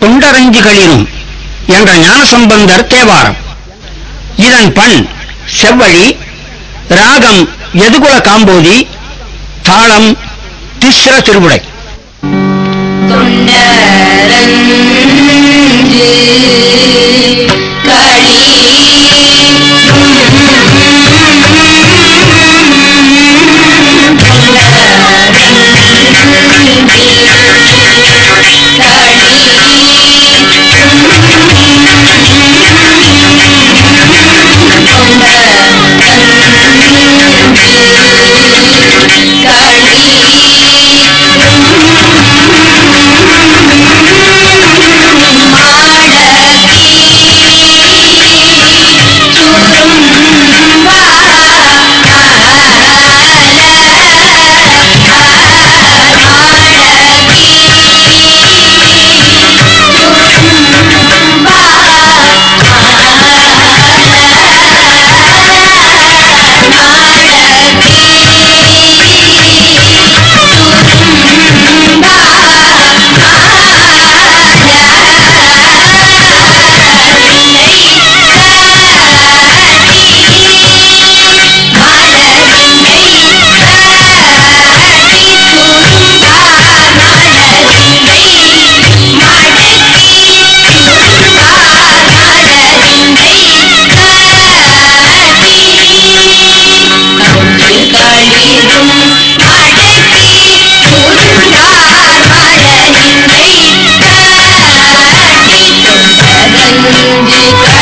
தொண்டரஞ்சுகளினும் என்ற ஞானசம்பந்தர் தேவாரம். இதன் பண் செவ்வழி ராகம் எதுகுல காம்போதி தாளம் திஸ்ர திருவுடை. தொண்டரஞ்சு take